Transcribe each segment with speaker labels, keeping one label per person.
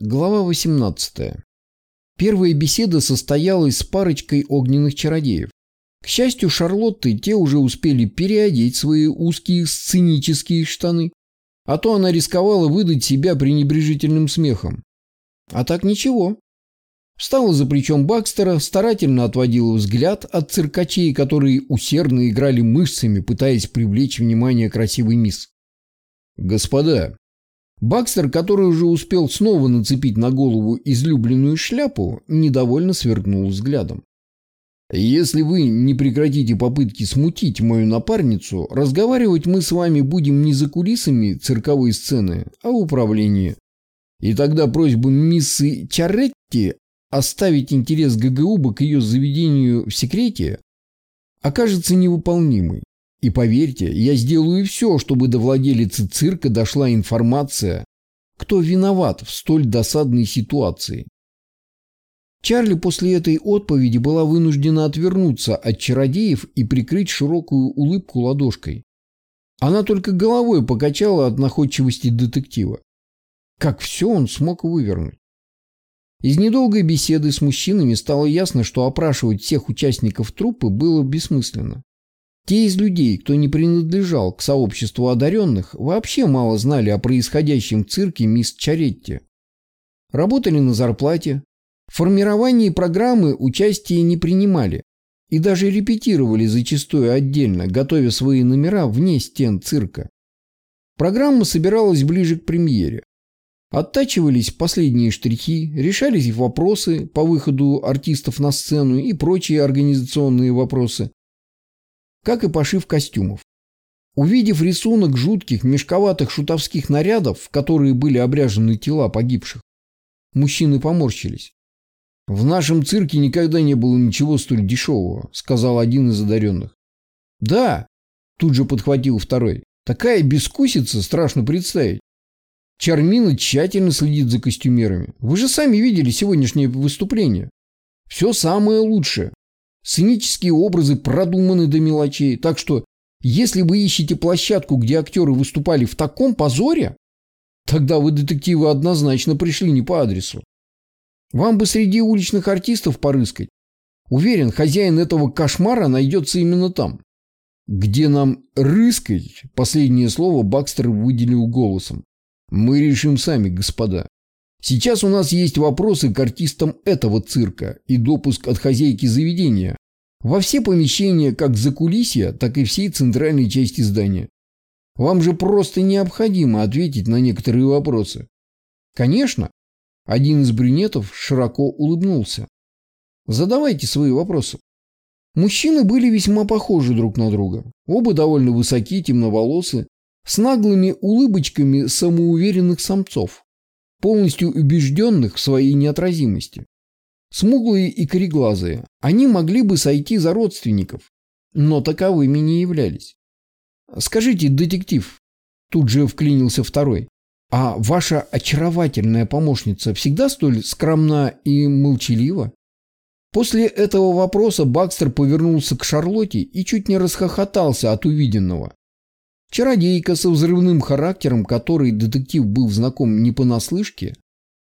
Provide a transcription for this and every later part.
Speaker 1: Глава 18. Первая беседа состоялась с парочкой огненных чародеев. К счастью Шарлотты, те уже успели переодеть свои узкие сценические штаны, а то она рисковала выдать себя пренебрежительным смехом. А так ничего. Встала за плечом Бакстера, старательно отводила взгляд от циркачей, которые усердно играли мышцами, пытаясь привлечь внимание красивой мисс. «Господа, Бакстер, который уже успел снова нацепить на голову излюбленную шляпу, недовольно сверкнул взглядом. «Если вы не прекратите попытки смутить мою напарницу, разговаривать мы с вами будем не за кулисами цирковой сцены, а в управлении. И тогда просьба миссы Чаретти оставить интерес ГГУБа к ее заведению в секрете окажется невыполнимой. И поверьте, я сделаю все, чтобы до владелицы цирка дошла информация, кто виноват в столь досадной ситуации. Чарли после этой отповеди была вынуждена отвернуться от чародеев и прикрыть широкую улыбку ладошкой. Она только головой покачала от находчивости детектива. Как все он смог вывернуть. Из недолгой беседы с мужчинами стало ясно, что опрашивать всех участников труппы было бессмысленно. Те из людей, кто не принадлежал к сообществу одаренных, вообще мало знали о происходящем в цирке мисс Чаретти. Работали на зарплате, в формировании программы участие не принимали и даже репетировали зачастую отдельно, готовя свои номера вне стен цирка. Программа собиралась ближе к премьере. Оттачивались последние штрихи, решались вопросы по выходу артистов на сцену и прочие организационные вопросы, как и пошив костюмов. Увидев рисунок жутких мешковатых шутовских нарядов, в которые были обряжены тела погибших, мужчины поморщились. «В нашем цирке никогда не было ничего столь дешевого», — сказал один из одаренных. «Да», — тут же подхватил второй, — «такая бескусица, страшно представить. Чармина тщательно следит за костюмерами. Вы же сами видели сегодняшнее выступление. Все самое лучшее. Сценические образы продуманы до мелочей, так что если вы ищете площадку, где актеры выступали в таком позоре, тогда вы, детективы, однозначно пришли не по адресу. Вам бы среди уличных артистов порыскать. Уверен, хозяин этого кошмара найдется именно там. Где нам рыскать, последнее слово Бакстер выделил голосом. Мы решим сами, господа. Сейчас у нас есть вопросы к артистам этого цирка и допуск от хозяйки заведения во все помещения как за кулисья, так и всей центральной части здания. Вам же просто необходимо ответить на некоторые вопросы. Конечно. Один из брюнетов широко улыбнулся. Задавайте свои вопросы. Мужчины были весьма похожи друг на друга. Оба довольно высокие, темноволосы, с наглыми улыбочками самоуверенных самцов полностью убежденных в своей неотразимости. Смуглые и кореглазые, они могли бы сойти за родственников, но таковыми не являлись. «Скажите, детектив», – тут же вклинился второй, «а ваша очаровательная помощница всегда столь скромна и молчалива?» После этого вопроса Бакстер повернулся к Шарлотте и чуть не расхохотался от увиденного. Чародейка со взрывным характером, который детектив был знаком не понаслышке,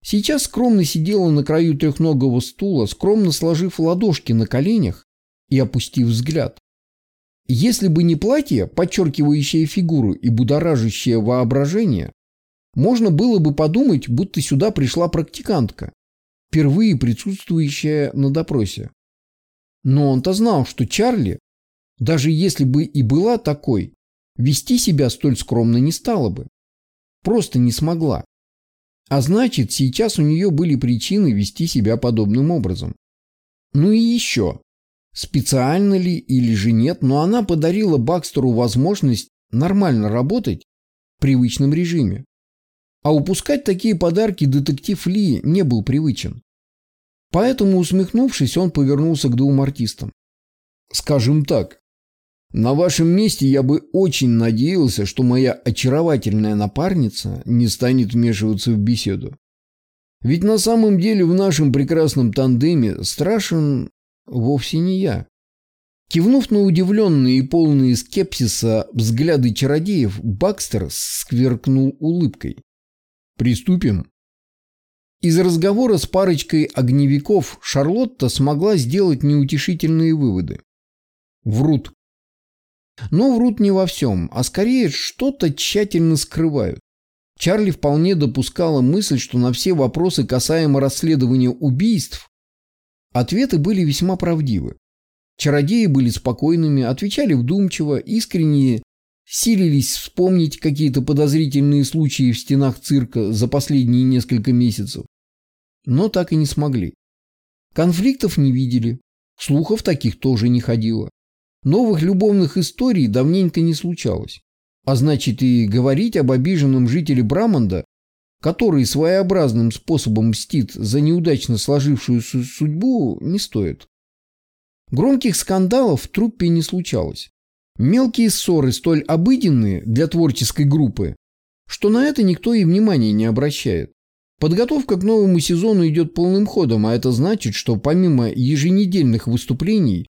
Speaker 1: сейчас скромно сидела на краю трехногого стула, скромно сложив ладошки на коленях и опустив взгляд. Если бы не платье, подчеркивающее фигуру и будоражащее воображение, можно было бы подумать, будто сюда пришла практикантка, впервые присутствующая на допросе. Но он-то знал, что Чарли, даже если бы и была такой, вести себя столь скромно не стала бы. Просто не смогла. А значит, сейчас у нее были причины вести себя подобным образом. Ну и еще. Специально ли или же нет, но она подарила Бакстеру возможность нормально работать в привычном режиме. А упускать такие подарки детектив Ли не был привычен. Поэтому, усмехнувшись, он повернулся к двум артистам. «Скажем так, на вашем месте я бы очень надеялся, что моя очаровательная напарница не станет вмешиваться в беседу. Ведь на самом деле в нашем прекрасном тандеме страшен вовсе не я. Кивнув на удивленные и полные скепсиса взгляды чародеев, Бакстер скверкнул улыбкой. «Приступим?» Из разговора с парочкой огневиков Шарлотта смогла сделать неутешительные выводы. Врут. Но врут не во всем, а скорее что-то тщательно скрывают. Чарли вполне допускала мысль, что на все вопросы касаемо расследования убийств ответы были весьма правдивы. Чародеи были спокойными, отвечали вдумчиво, искренне силились вспомнить какие-то подозрительные случаи в стенах цирка за последние несколько месяцев. Но так и не смогли. Конфликтов не видели, слухов таких тоже не ходило. Новых любовных историй давненько не случалось. А значит и говорить об обиженном жителе Брамонда, который своеобразным способом мстит за неудачно сложившуюся судьбу, не стоит. Громких скандалов в труппе не случалось. Мелкие ссоры столь обыденные для творческой группы, что на это никто и внимания не обращает. Подготовка к новому сезону идет полным ходом, а это значит, что помимо еженедельных выступлений,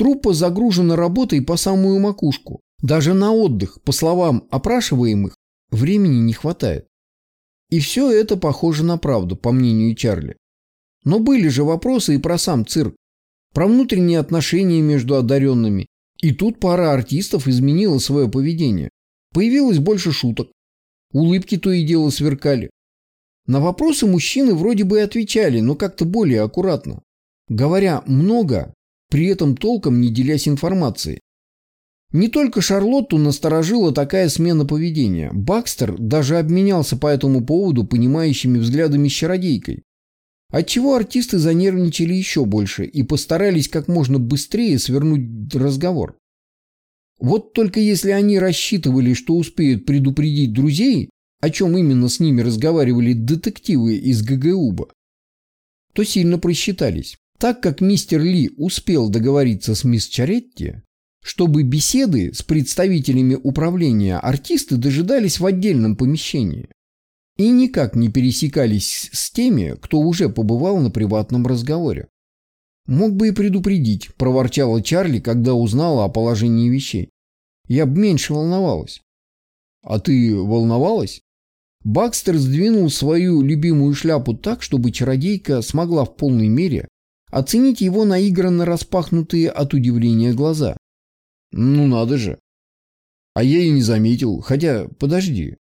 Speaker 1: труппа загружена работой по самую макушку. Даже на отдых, по словам опрашиваемых, времени не хватает. И все это похоже на правду, по мнению Чарли. Но были же вопросы и про сам цирк, про внутренние отношения между одаренными. И тут пара артистов изменила свое поведение. Появилось больше шуток. Улыбки то и дело сверкали. На вопросы мужчины вроде бы отвечали, но как-то более аккуратно. Говоря много, при этом толком не делясь информацией. Не только Шарлотту насторожила такая смена поведения. Бакстер даже обменялся по этому поводу понимающими взглядами с чародейкой. Отчего артисты занервничали еще больше и постарались как можно быстрее свернуть разговор. Вот только если они рассчитывали, что успеют предупредить друзей, о чем именно с ними разговаривали детективы из ГГУБа, то сильно просчитались. Так как мистер Ли успел договориться с мисс Чаретти, чтобы беседы с представителями управления артисты дожидались в отдельном помещении и никак не пересекались с теми, кто уже побывал на приватном разговоре. «Мог бы и предупредить», – проворчала Чарли, когда узнала о положении вещей. «Я бы меньше волновалась». «А ты волновалась?» Бакстер сдвинул свою любимую шляпу так, чтобы чародейка смогла в полной мере оценить его наигранно распахнутые от удивления глаза. Ну надо же. А я и не заметил. Хотя, подожди.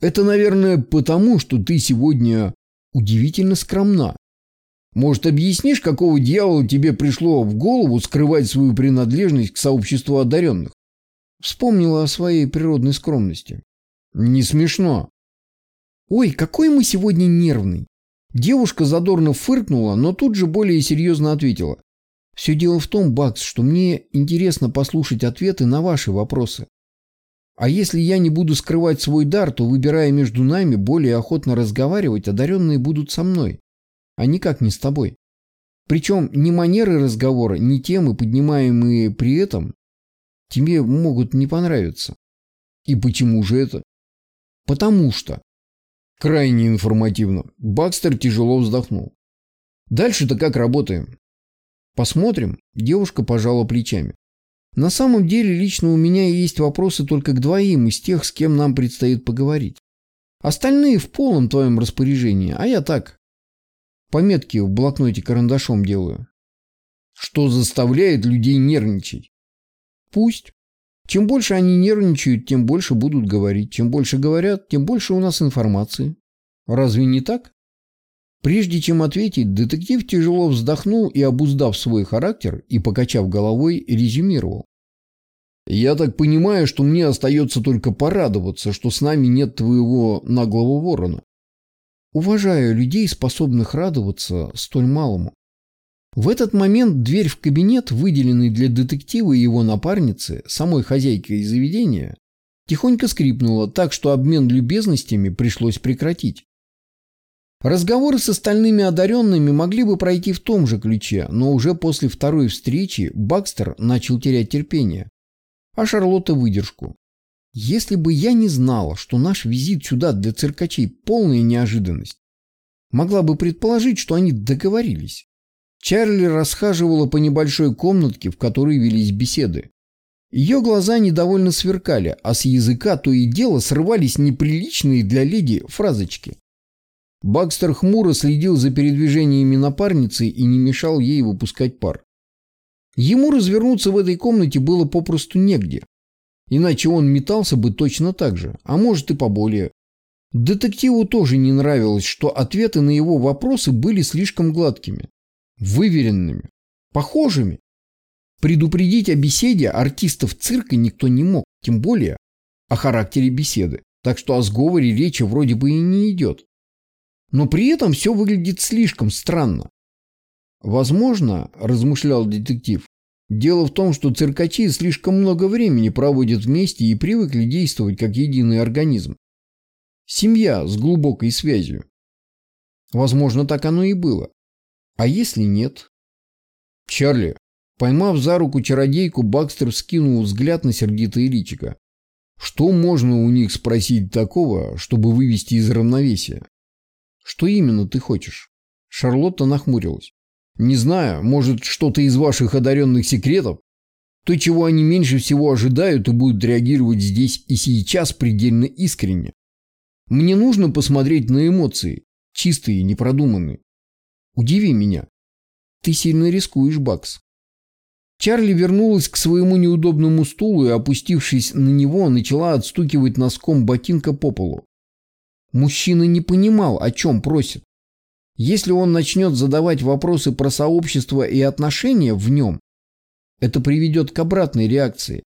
Speaker 1: Это, наверное, потому, что ты сегодня удивительно скромна. Может, объяснишь, какого дьявола тебе пришло в голову скрывать свою принадлежность к сообществу одаренных? Вспомнила о своей природной скромности. Не смешно. Ой, какой мы сегодня нервный. Девушка задорно фыркнула, но тут же более серьезно ответила. Все дело в том, Бакс, что мне интересно послушать ответы на ваши вопросы. А если я не буду скрывать свой дар, то, выбирая между нами, более охотно разговаривать, одаренные будут со мной, а никак не с тобой. Причем ни манеры разговора, ни темы, поднимаемые при этом, тебе могут не понравиться. И почему же это? Потому что. Крайне информативно. Бакстер тяжело вздохнул. Дальше-то как работаем? Посмотрим. Девушка пожала плечами. На самом деле, лично у меня есть вопросы только к двоим из тех, с кем нам предстоит поговорить. Остальные в полном твоем распоряжении, а я так. Пометки в блокноте карандашом делаю. Что заставляет людей нервничать? Пусть. Чем больше они нервничают, тем больше будут говорить. Чем больше говорят, тем больше у нас информации. Разве не так? Прежде чем ответить, детектив тяжело вздохнул и, обуздав свой характер и покачав головой, резюмировал. «Я так понимаю, что мне остается только порадоваться, что с нами нет твоего наглого ворона». Уважаю людей, способных радоваться столь малому. В этот момент дверь в кабинет, выделенный для детектива и его напарницы, самой хозяйкой заведения, тихонько скрипнула так, что обмен любезностями пришлось прекратить. Разговоры с остальными одаренными могли бы пройти в том же ключе, но уже после второй встречи Бакстер начал терять терпение, а Шарлотта выдержку. Если бы я не знала, что наш визит сюда для циркачей полная неожиданность, могла бы предположить, что они договорились. Чарли расхаживала по небольшой комнатке, в которой велись беседы. Ее глаза недовольно сверкали, а с языка то и дело срывались неприличные для леди фразочки. Бакстер хмуро следил за передвижениями напарницы и не мешал ей выпускать пар. Ему развернуться в этой комнате было попросту негде. Иначе он метался бы точно так же, а может и поболее. Детективу тоже не нравилось, что ответы на его вопросы были слишком гладкими, выверенными, похожими. Предупредить о беседе артистов цирка никто не мог, тем более о характере беседы, так что о сговоре речи вроде бы и не идет. Но при этом все выглядит слишком странно. Возможно, размышлял детектив, дело в том, что циркачи слишком много времени проводят вместе и привыкли действовать как единый организм. Семья с глубокой связью. Возможно, так оно и было. А если нет? Чарли, поймав за руку чародейку, Бакстер скинул взгляд на сердитое личико. Что можно у них спросить такого, чтобы вывести из равновесия? Что именно ты хочешь? Шарлотта нахмурилась. Не знаю, может, что-то из ваших одаренных секретов? То, чего они меньше всего ожидают и будут реагировать здесь и сейчас предельно искренне. Мне нужно посмотреть на эмоции, чистые непродуманные. Удиви меня. Ты сильно рискуешь, Бакс. Чарли вернулась к своему неудобному стулу и, опустившись на него, начала отстукивать носком ботинка по полу. Мужчина не понимал, о чем просит. Если он начнет задавать вопросы про сообщество и отношения в нем, это приведет к обратной реакции.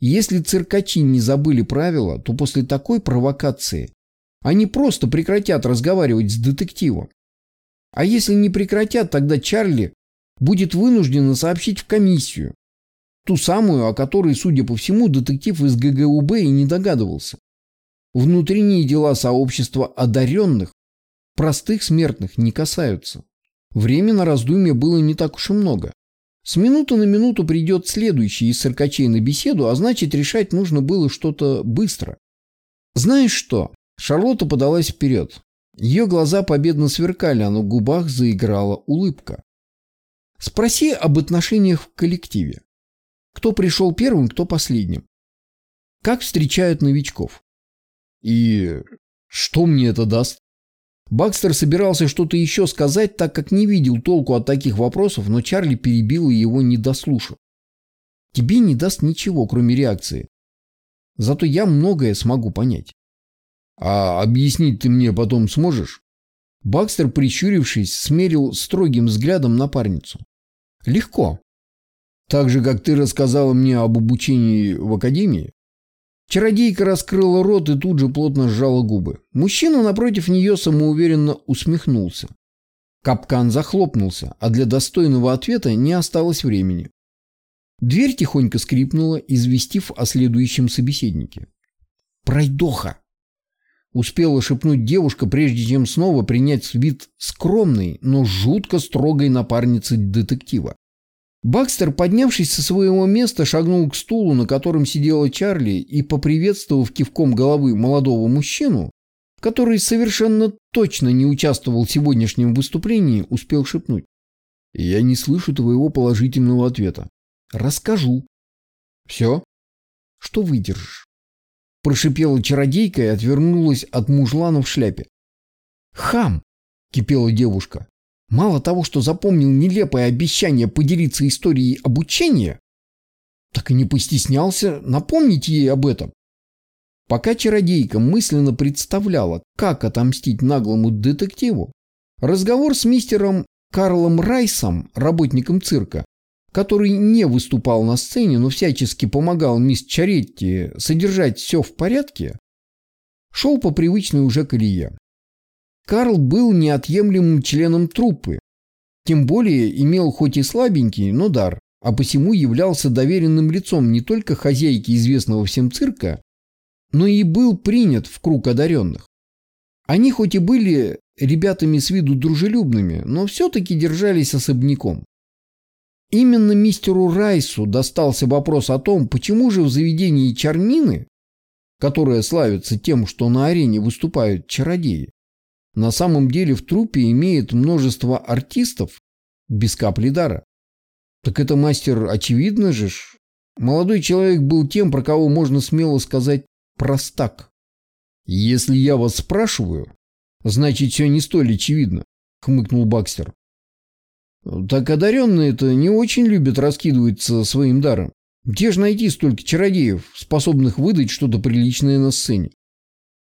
Speaker 1: Если циркачи не забыли правила, то после такой провокации они просто прекратят разговаривать с детективом. А если не прекратят, тогда Чарли будет вынуждена сообщить в комиссию. Ту самую, о которой, судя по всему, детектив из ГГУБ и не догадывался. Внутренние дела сообщества одаренных простых смертных не касаются. Времени на раздумье было не так уж и много. С минуты на минуту придет следующий из циркачей на беседу, а значит решать нужно было что-то быстро. Знаешь что? Шарлотта подалась вперед. Ее глаза победно сверкали, а на губах заиграла улыбка. Спроси об отношениях в коллективе. Кто пришел первым, кто последним. Как встречают новичков? И что мне это даст? Бакстер собирался что-то еще сказать, так как не видел толку от таких вопросов, но Чарли перебил его, не дослушав. Тебе не даст ничего, кроме реакции. Зато я многое смогу понять. А объяснить ты мне потом сможешь? Бакстер, прищурившись, смерил строгим взглядом напарницу. Легко. Так же, как ты рассказала мне об обучении в академии? Чародейка раскрыла рот и тут же плотно сжала губы. Мужчина напротив нее самоуверенно усмехнулся. Капкан захлопнулся, а для достойного ответа не осталось времени. Дверь тихонько скрипнула, известив о следующем собеседнике. «Пройдоха!» Успела шепнуть девушка, прежде чем снова принять вид скромной, но жутко строгой напарницы детектива. Бакстер, поднявшись со своего места, шагнул к стулу, на котором сидела Чарли, и, поприветствовав кивком головы молодого мужчину, который совершенно точно не участвовал в сегодняшнем выступлении, успел шепнуть. «Я не слышу твоего положительного ответа. Расскажу». «Все?» «Что выдержишь?» Прошипела чародейка и отвернулась от мужлана в шляпе. «Хам!» – кипела девушка. Мало того, что запомнил нелепое обещание поделиться историей обучения, так и не постеснялся напомнить ей об этом. Пока чародейка мысленно представляла, как отомстить наглому детективу, разговор с мистером Карлом Райсом, работником цирка, который не выступал на сцене, но всячески помогал мисс Чаретти содержать все в порядке, шел по привычной уже колее. Карл был неотъемлемым членом труппы, тем более имел хоть и слабенький, но дар, а посему являлся доверенным лицом не только хозяйки известного всем цирка, но и был принят в круг одаренных. Они хоть и были ребятами с виду дружелюбными, но все-таки держались особняком. Именно мистеру Райсу достался вопрос о том, почему же в заведении Чармины, которое славится тем, что на арене выступают чародеи, на самом деле в трупе имеет множество артистов без капли дара. Так это мастер очевидно же. Молодой человек был тем, про кого можно смело сказать простак. Если я вас спрашиваю, Значит, все не столь очевидно, хмыкнул Бакстер. Так одаренные-то не очень любят раскидываться своим даром. Где же найти столько чародеев, способных выдать что-то приличное на сцене?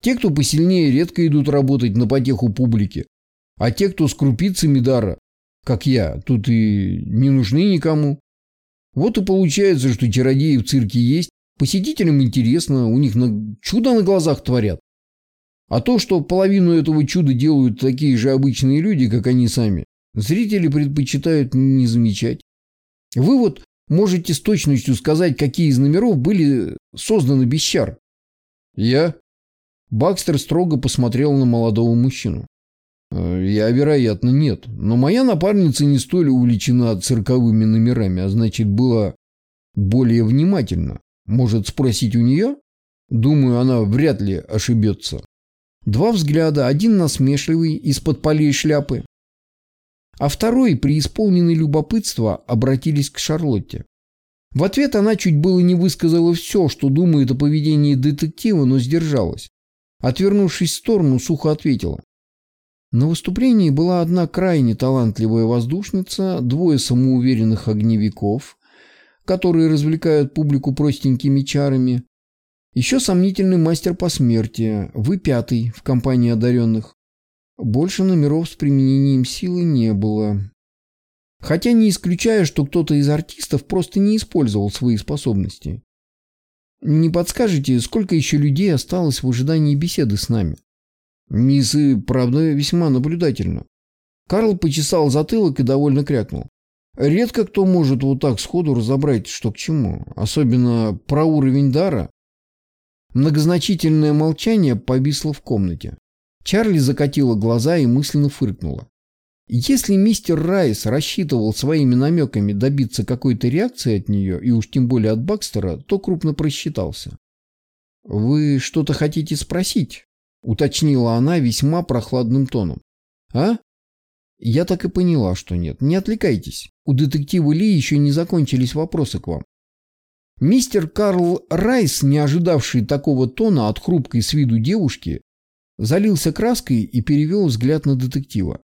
Speaker 1: Те, кто посильнее, редко идут работать на потеху публики. А те, кто с крупицами дара, как я, тут и не нужны никому. Вот и получается, что чародеи в цирке есть, посетителям интересно, у них на... чудо на глазах творят. А то, что половину этого чуда делают такие же обычные люди, как они сами, зрители предпочитают не замечать. Вы вот можете с точностью сказать, какие из номеров были созданы без чар. Я? Бакстер строго посмотрел на молодого мужчину. Э, я, вероятно, нет. Но моя напарница не столь увлечена цирковыми номерами, а значит, была более внимательна. Может спросить у нее? Думаю, она вряд ли ошибется. Два взгляда, один насмешливый, из-под полей шляпы, а второй, преисполненный любопытства, обратились к Шарлотте. В ответ она чуть было не высказала все, что думает о поведении детектива, но сдержалась. Отвернувшись в сторону, сухо ответила. На выступлении была одна крайне талантливая воздушница, двое самоуверенных огневиков, которые развлекают публику простенькими чарами, еще сомнительный мастер по смерти, вы пятый в компании одаренных. Больше номеров с применением силы не было. Хотя не исключаю, что кто-то из артистов просто не использовал свои способности. Не подскажете, сколько еще людей осталось в ожидании беседы с нами? Мисс и, правда, весьма наблюдательно. Карл почесал затылок и довольно крякнул. Редко кто может вот так сходу разобрать, что к чему. Особенно про уровень дара. Многозначительное молчание повисло в комнате. Чарли закатила глаза и мысленно фыркнула. Если мистер Райс рассчитывал своими намеками добиться какой-то реакции от нее, и уж тем более от Бакстера, то крупно просчитался. «Вы что-то хотите спросить?» — уточнила она весьма прохладным тоном. «А?» «Я так и поняла, что нет. Не отвлекайтесь. У детектива Ли еще не закончились вопросы к вам». Мистер Карл Райс, не ожидавший такого тона от хрупкой с виду девушки, залился краской и перевел взгляд на детектива.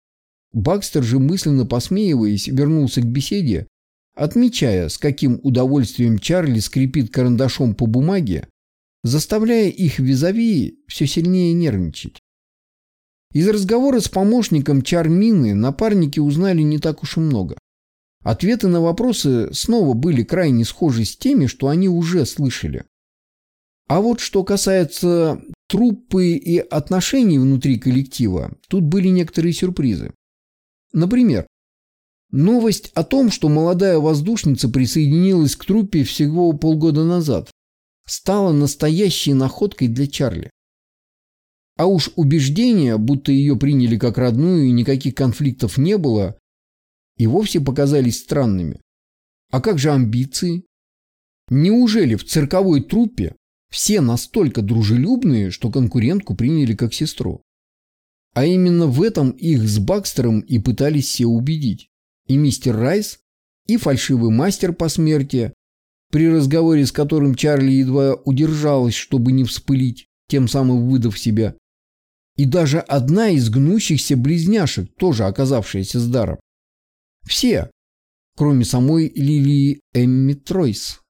Speaker 1: Бакстер же, мысленно посмеиваясь, вернулся к беседе, отмечая, с каким удовольствием Чарли скрипит карандашом по бумаге, заставляя их визави все сильнее нервничать. Из разговора с помощником Чармины напарники узнали не так уж и много. Ответы на вопросы снова были крайне схожи с теми, что они уже слышали. А вот что касается труппы и отношений внутри коллектива, тут были некоторые сюрпризы. Например, новость о том, что молодая воздушница присоединилась к труппе всего полгода назад, стала настоящей находкой для Чарли. А уж убеждения, будто ее приняли как родную и никаких конфликтов не было, и вовсе показались странными. А как же амбиции? Неужели в цирковой труппе все настолько дружелюбные, что конкурентку приняли как сестру. А именно в этом их с Бакстером и пытались все убедить. И мистер Райс, и фальшивый мастер по смерти, при разговоре с которым Чарли едва удержалась, чтобы не вспылить, тем самым выдав себя. И даже одна из гнущихся близняшек, тоже оказавшаяся с даром. Все, кроме самой Лилии Эмми Тройс.